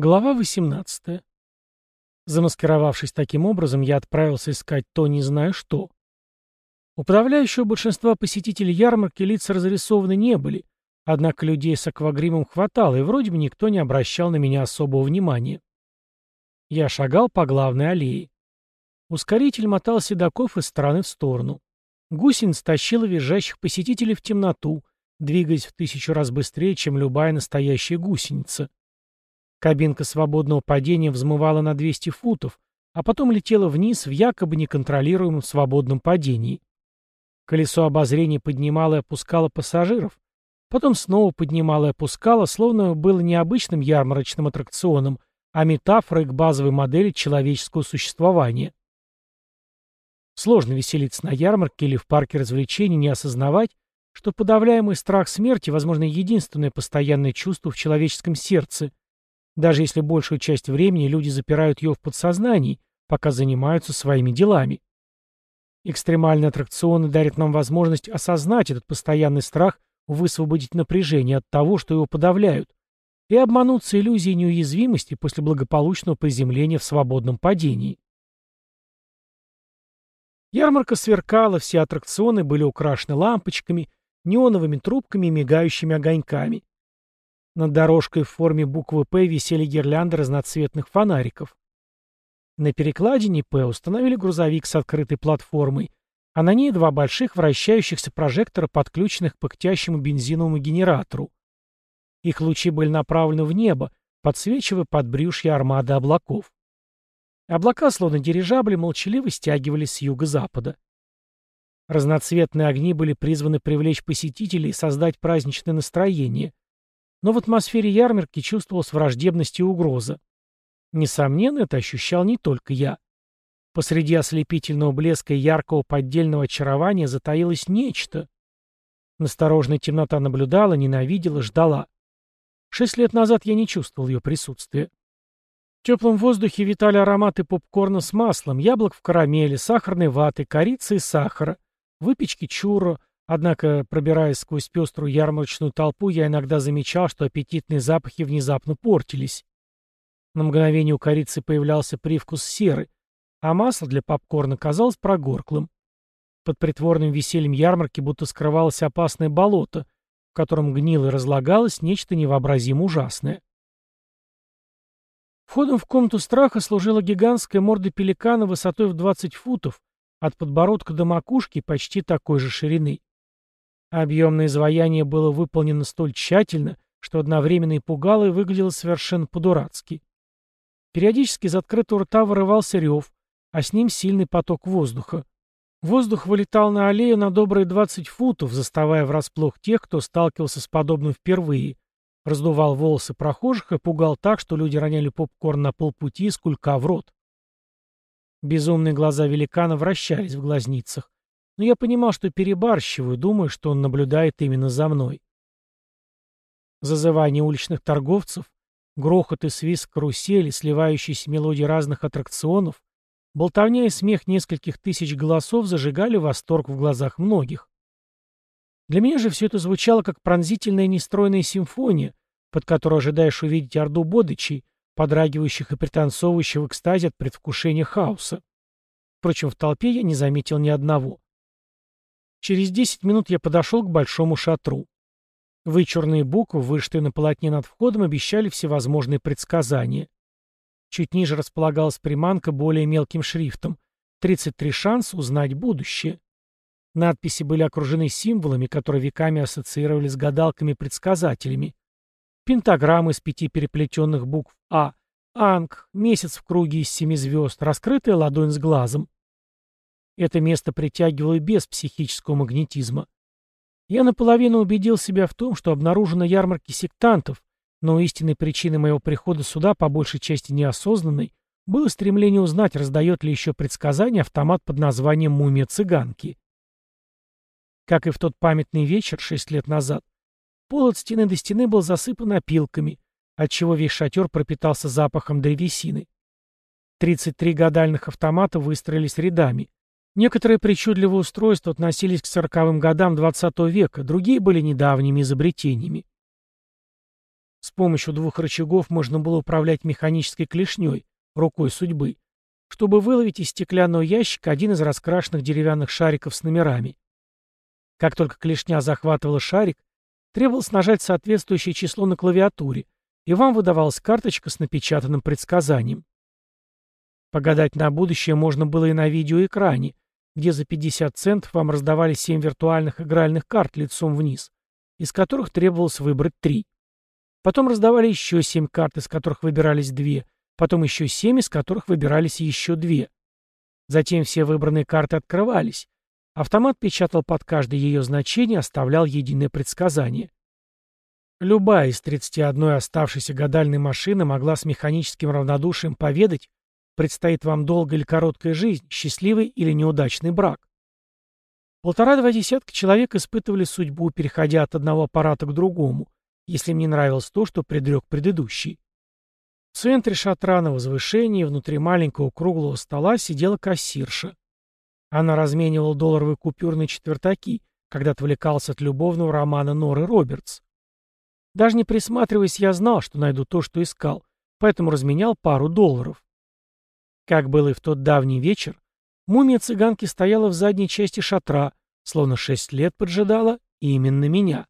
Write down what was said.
Глава 18. Замаскировавшись таким образом, я отправился искать то не знаю что. У подавляющего большинства посетителей ярмарки лица разрисованы не были, однако людей с аквагримом хватало, и вроде бы никто не обращал на меня особого внимания. Я шагал по главной аллее. Ускоритель мотал седаков из стороны в сторону. Гусеница тащила визжащих посетителей в темноту, двигаясь в тысячу раз быстрее, чем любая настоящая гусеница. Кабинка свободного падения взмывала на 200 футов, а потом летела вниз в якобы неконтролируемом свободном падении. Колесо обозрения поднимало и опускало пассажиров, потом снова поднимало и опускало, словно было не обычным ярмарочным аттракционом, а метафорой к базовой модели человеческого существования. Сложно веселиться на ярмарке или в парке развлечений, не осознавать, что подавляемый страх смерти, возможно, единственное постоянное чувство в человеческом сердце, даже если большую часть времени люди запирают ее в подсознании, пока занимаются своими делами. Экстремальные аттракционы дарят нам возможность осознать этот постоянный страх, высвободить напряжение от того, что его подавляют, и обмануться иллюзией неуязвимости после благополучного приземления в свободном падении. Ярмарка сверкала, все аттракционы были украшены лампочками, неоновыми трубками и мигающими огоньками. Над дорожкой в форме буквы «П» висели гирлянды разноцветных фонариков. На перекладине «П» установили грузовик с открытой платформой, а на ней два больших вращающихся прожектора, подключенных к пыхтящему бензиновому генератору. Их лучи были направлены в небо, подсвечивая подбрюшье армады облаков. Облака, словно дирижабли, молчаливо стягивались с юго-запада. Разноцветные огни были призваны привлечь посетителей и создать праздничное настроение, но в атмосфере ярмарки чувствовалась враждебность и угроза. Несомненно, это ощущал не только я. Посреди ослепительного блеска и яркого поддельного очарования затаилось нечто. Насторожная темнота наблюдала, ненавидела, ждала. Шесть лет назад я не чувствовал ее присутствия. В теплом воздухе витали ароматы попкорна с маслом, яблок в карамели, сахарной ваты, корицы и сахара, выпечки чурро, Однако, пробираясь сквозь пеструю ярмарочную толпу, я иногда замечал, что аппетитные запахи внезапно портились. На мгновение у корицы появлялся привкус серы, а масло для попкорна казалось прогорклым. Под притворным весельем ярмарки будто скрывалось опасное болото, в котором гнило и разлагалось нечто невообразимо ужасное. Входом в комнату страха служила гигантская морда пеликана высотой в 20 футов, от подбородка до макушки почти такой же ширины. Объемное изваяние было выполнено столь тщательно, что одновременно и пугало и выглядело совершенно по-дурацки. Периодически из открытого рта вырывался рев, а с ним сильный поток воздуха. Воздух вылетал на аллею на добрые 20 футов, заставая врасплох тех, кто сталкивался с подобным впервые, раздувал волосы прохожих и пугал так, что люди роняли попкорн на полпути из кулька в рот. Безумные глаза великана вращались в глазницах но я понимал, что перебарщиваю, думаю, что он наблюдает именно за мной. Зазывание уличных торговцев, грохот и свист карусели, сливающиеся мелодии разных аттракционов, болтовня и смех нескольких тысяч голосов зажигали восторг в глазах многих. Для меня же все это звучало как пронзительная нестройная симфония, под которой ожидаешь увидеть орду бодычей, подрагивающих и пританцовывающих в экстазе от предвкушения хаоса. Впрочем, в толпе я не заметил ни одного. Через 10 минут я подошел к большому шатру. Вычурные буквы, вышитые на полотне над входом, обещали всевозможные предсказания. Чуть ниже располагалась приманка более мелким шрифтом. 33 шанс узнать будущее. Надписи были окружены символами, которые веками ассоциировали с гадалками-предсказателями. Пентаграммы из пяти переплетенных букв А, Анг, месяц в круге из семи звезд, раскрытая ладонь с глазом. Это место притягивало и без психического магнетизма. Я наполовину убедил себя в том, что обнаружено ярмарки сектантов, но истинной причиной моего прихода сюда, по большей части неосознанной, было стремление узнать, раздает ли еще предсказание автомат под названием «Мумия цыганки». Как и в тот памятный вечер шесть лет назад, пол от стены до стены был засыпан опилками, отчего весь шатер пропитался запахом древесины. 33 гадальных автомата выстроились рядами. Некоторые причудливые устройства относились к сороковым годам XX века, другие были недавними изобретениями. С помощью двух рычагов можно было управлять механической клешней, рукой судьбы, чтобы выловить из стеклянного ящика один из раскрашенных деревянных шариков с номерами. Как только клешня захватывала шарик, требовалось нажать соответствующее число на клавиатуре, и вам выдавалась карточка с напечатанным предсказанием. Погадать на будущее можно было и на видеоэкране, где за 50 центов вам раздавали 7 виртуальных игральных карт лицом вниз, из которых требовалось выбрать 3. Потом раздавали еще 7 карт, из которых выбирались 2, потом еще 7, из которых выбирались еще 2. Затем все выбранные карты открывались. Автомат печатал под каждое ее значение, оставлял единое предсказание. Любая из 31 оставшейся гадальной машины могла с механическим равнодушием поведать, предстоит вам долгая или короткая жизнь, счастливый или неудачный брак. Полтора-два десятка человек испытывали судьбу, переходя от одного аппарата к другому, если им не нравилось то, что предрек предыдущий. В центре шатра на возвышении, внутри маленького круглого стола, сидела кассирша. Она разменивала долларовые купюрные четвертаки, когда отвлекался от любовного романа Норы Робертс. Даже не присматриваясь, я знал, что найду то, что искал, поэтому разменял пару долларов. Как было и в тот давний вечер, мумия цыганки стояла в задней части шатра, словно шесть лет поджидала именно меня.